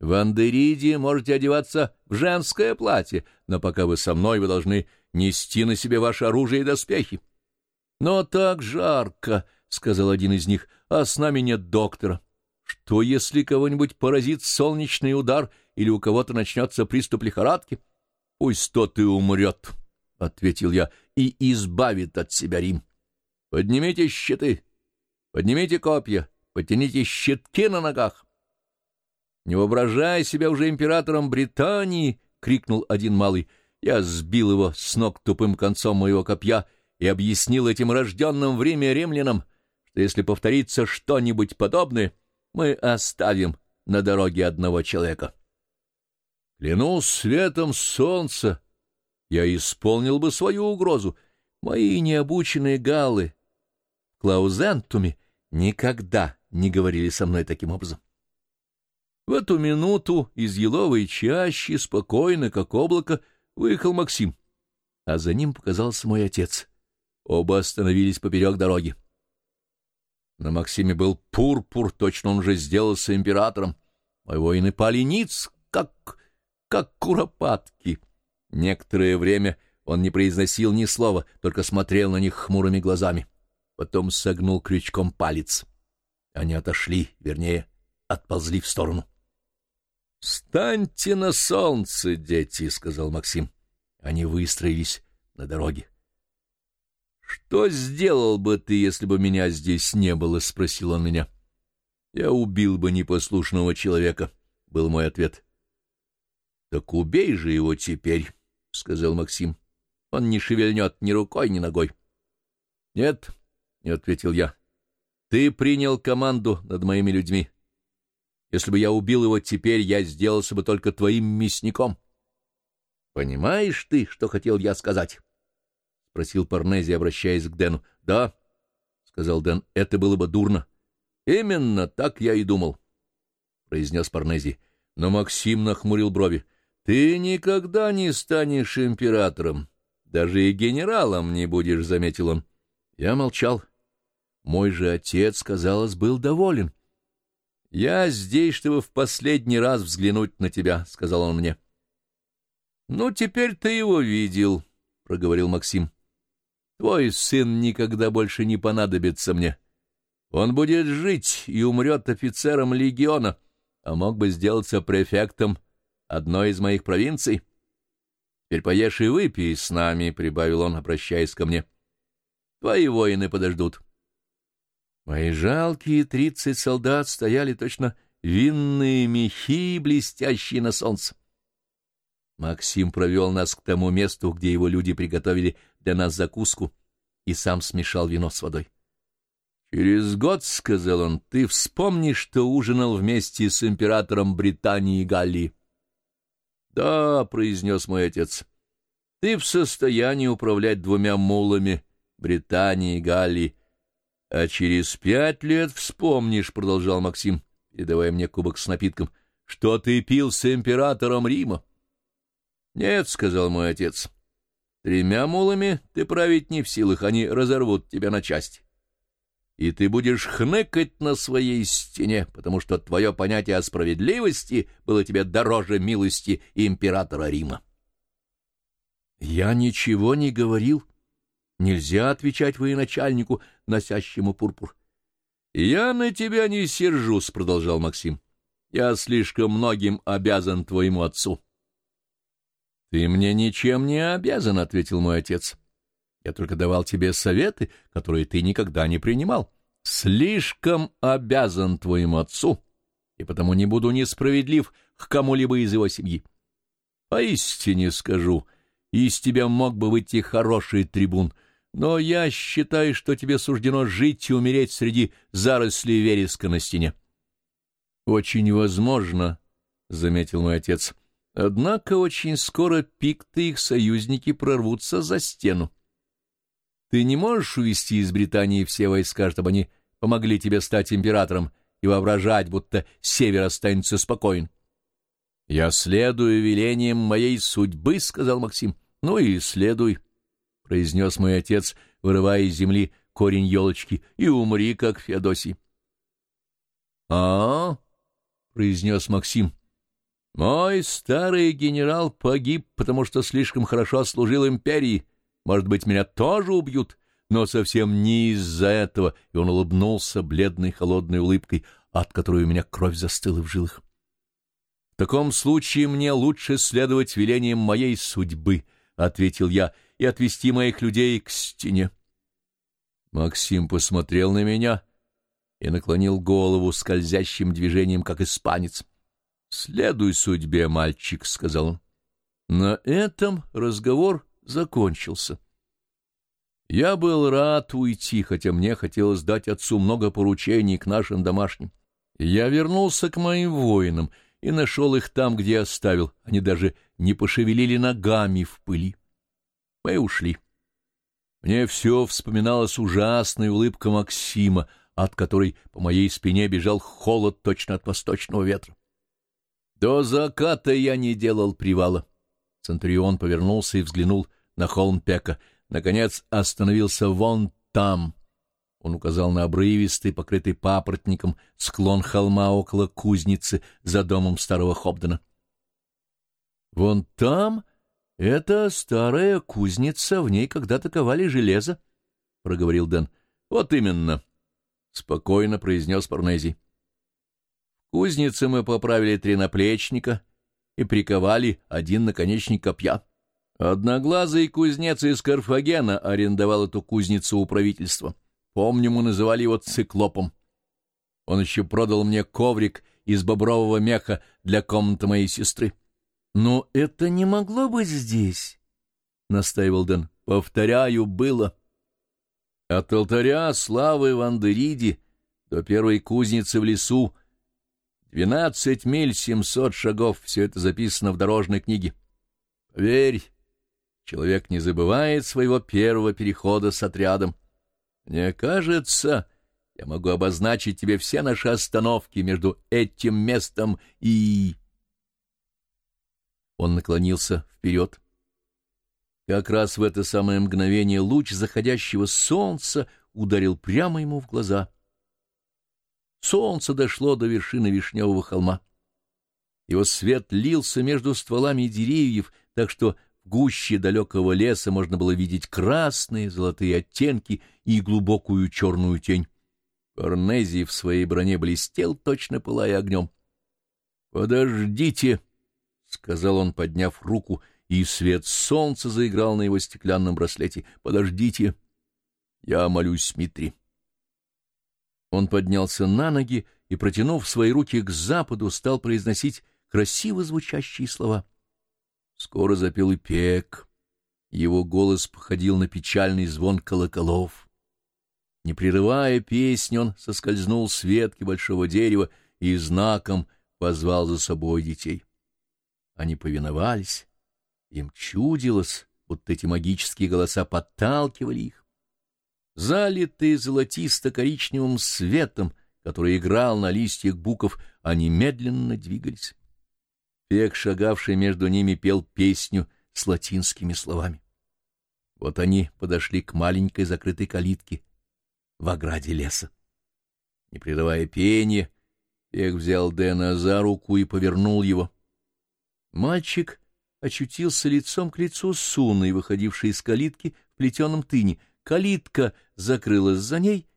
В Андериде можете одеваться в женское платье, но пока вы со мной, вы должны нести на себе ваше оружие и доспехи. — Но так жарко, — сказал один из них, — а с нами нет доктора. Что, если кого-нибудь поразит солнечный удар или у кого-то начнется приступ лихорадки? — Пусть тот и умрет, — ответил я, — и избавит от себя Рим. Поднимите щиты, поднимите копья, потяните щитки на ногах. «Не воображай себя уже императором Британии!» — крикнул один малый. Я сбил его с ног тупым концом моего копья и объяснил этим рожденным в Риме римлянам, что если повторится что-нибудь подобное, мы оставим на дороге одного человека. Клянусь светом солнца, я исполнил бы свою угрозу. Мои необученные галлы в Клаузентуме никогда не говорили со мной таким образом. В эту минуту из еловой чащи, спокойно, как облако, выехал Максим, а за ним показался мой отец. Оба остановились поперек дороги. На Максиме был пурпур, точно он уже сделался императором. Мои воины пали ниц, как... как куропатки. Некоторое время он не произносил ни слова, только смотрел на них хмурыми глазами. Потом согнул крючком палец. Они отошли, вернее, отползли в сторону. «Станьте на солнце, дети!» — сказал Максим. Они выстроились на дороге. «Что сделал бы ты, если бы меня здесь не было?» — спросил он меня. «Я убил бы непослушного человека», — был мой ответ. «Так убей же его теперь», — сказал Максим. «Он не шевельнет ни рукой, ни ногой». «Нет», — не ответил я. «Ты принял команду над моими людьми. Если бы я убил его теперь, я сделался бы только твоим мясником. — Понимаешь ты, что хотел я сказать? — спросил Парнези, обращаясь к Дэну. — Да, — сказал Дэн, — это было бы дурно. — Именно так я и думал, — произнес Парнези. Но Максим нахмурил брови. — Ты никогда не станешь императором. Даже и генералом не будешь, — заметил он. Я молчал. Мой же отец, казалось, был доволен. «Я здесь, чтобы в последний раз взглянуть на тебя», — сказал он мне. «Ну, теперь ты его видел», — проговорил Максим. «Твой сын никогда больше не понадобится мне. Он будет жить и умрет офицером легиона, а мог бы сделаться префектом одной из моих провинций. Теперь поешь и выпей с нами», — прибавил он, обращаясь ко мне. «Твои воины подождут». Мои жалкие тридцать солдат стояли точно винные мехи, блестящие на солнце. Максим провел нас к тому месту, где его люди приготовили для нас закуску, и сам смешал вино с водой. «Через год, — сказал он, — ты вспомнишь, что ужинал вместе с императором Британии и Галлии». «Да, — произнес мой отец, — ты в состоянии управлять двумя мулами Британии и Галлии, — А через пять лет вспомнишь, — продолжал Максим, передавая мне кубок с напитком, — что ты пил с императором Рима. — Нет, — сказал мой отец, — тремя мулами ты править не в силах, они разорвут тебя на части. И ты будешь хныкать на своей стене, потому что твое понятие о справедливости было тебе дороже милости императора Рима. Я ничего не говорил. — Нельзя отвечать военачальнику, носящему пурпур. — Я на тебя не сержусь, — продолжал Максим. — Я слишком многим обязан твоему отцу. — Ты мне ничем не обязан, — ответил мой отец. — Я только давал тебе советы, которые ты никогда не принимал. Слишком обязан твоему отцу, и потому не буду несправедлив к кому-либо из его семьи. Поистине скажу, из тебя мог бы выйти хороший трибун — но я считаю, что тебе суждено жить и умереть среди зарослей вереска на стене. — Очень возможно, — заметил мой отец. — Однако очень скоро пикты и их союзники прорвутся за стену. Ты не можешь увести из Британии все войска, чтобы они помогли тебе стать императором и воображать, будто север останется спокоен. — Я следую велениям моей судьбы, — сказал Максим. — Ну и следуй. — произнес мой отец, вырывая из земли корень елочки, — и умри, как Феодосий. — А, произнес Максим, Мой старый генерал погиб, потому что слишком хорошо служил империи. Может быть, меня тоже убьют, но совсем не из-за этого. И он улыбнулся бледной холодной улыбкой, от которой у меня кровь застыла в жилах. В таком случае мне лучше следовать велениям моей судьбы, — ответил я, — и отвести моих людей к стене. Максим посмотрел на меня и наклонил голову скользящим движением, как испанец. — Следуй судьбе, мальчик, — сказал он. На этом разговор закончился. Я был рад уйти, хотя мне хотелось дать отцу много поручений к нашим домашним. Я вернулся к моим воинам и нашел их там, где оставил. Они даже не пошевелили ногами в пыли. Мы ушли. Мне все вспоминалась ужасная улыбка Максима, от которой по моей спине бежал холод точно от восточного ветра. До заката я не делал привала. Центурион повернулся и взглянул на холм Пека. Наконец остановился вон там. Он указал на обрывистый, покрытый папоротником, склон холма около кузницы за домом старого Хобдена. — Вон там? Это старая кузница, в ней когда-то ковали железо, — проговорил Дэн. — Вот именно, — спокойно произнес Парнези кузнице мы поправили три наплечника и приковали один наконечник копья. Одноглазый кузнец из Карфагена арендовал эту кузницу у правительства. Помню, мы называли его циклопом. Он еще продал мне коврик из бобрового меха для комнаты моей сестры. — Но это не могло быть здесь, — настаивал Дэн. — Повторяю, было. От алтаря славы в Андериде до первой кузницы в лесу Двенадцать миль семьсот шагов — все это записано в дорожной книге. Поверь, человек не забывает своего первого перехода с отрядом. Мне кажется, я могу обозначить тебе все наши остановки между этим местом и... Он наклонился вперед. Как раз в это самое мгновение луч заходящего солнца ударил прямо ему в глаза — Солнце дошло до вершины вишневого холма. Его свет лился между стволами деревьев, так что в гуще далекого леса можно было видеть красные, золотые оттенки и глубокую черную тень. Корнезий в своей броне блестел, точно пылая огнем. — Подождите! — сказал он, подняв руку, и свет солнца заиграл на его стеклянном браслете. — Подождите! Я молюсь Митри. Он поднялся на ноги и, протянув свои руки к западу, стал произносить красиво звучащие слова. Скоро запел и пек. Его голос походил на печальный звон колоколов. Не прерывая песнь, он соскользнул с ветки большого дерева и знаком позвал за собой детей. Они повиновались, им чудилось, будто эти магические голоса подталкивали их. Залитые золотисто-коричневым светом, который играл на листьях буков, они медленно двигались. Пек, шагавший между ними, пел песню с латинскими словами. Вот они подошли к маленькой закрытой калитке в ограде леса. Не прерывая пения, Пек взял Дэна за руку и повернул его. Мальчик очутился лицом к лицу с Суной, выходившей из калитки в плетеном тыне — Калитка закрылась за ней.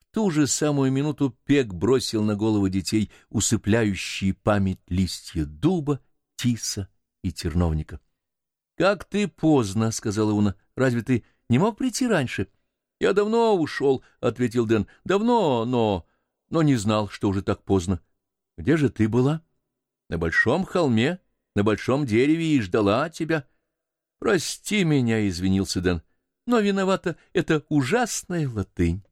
В ту же самую минуту Пек бросил на головы детей усыпляющие память листья дуба, тиса и терновника. — Как ты поздно, — сказала Уна. — Разве ты не мог прийти раньше? — Я давно ушел, — ответил Дэн. — Давно, но... но не знал, что уже так поздно. — Где же ты была? — На большом холме, на большом дереве и ждала тебя. — Прости меня, — извинился Дэн но виновата эта ужасная латынь.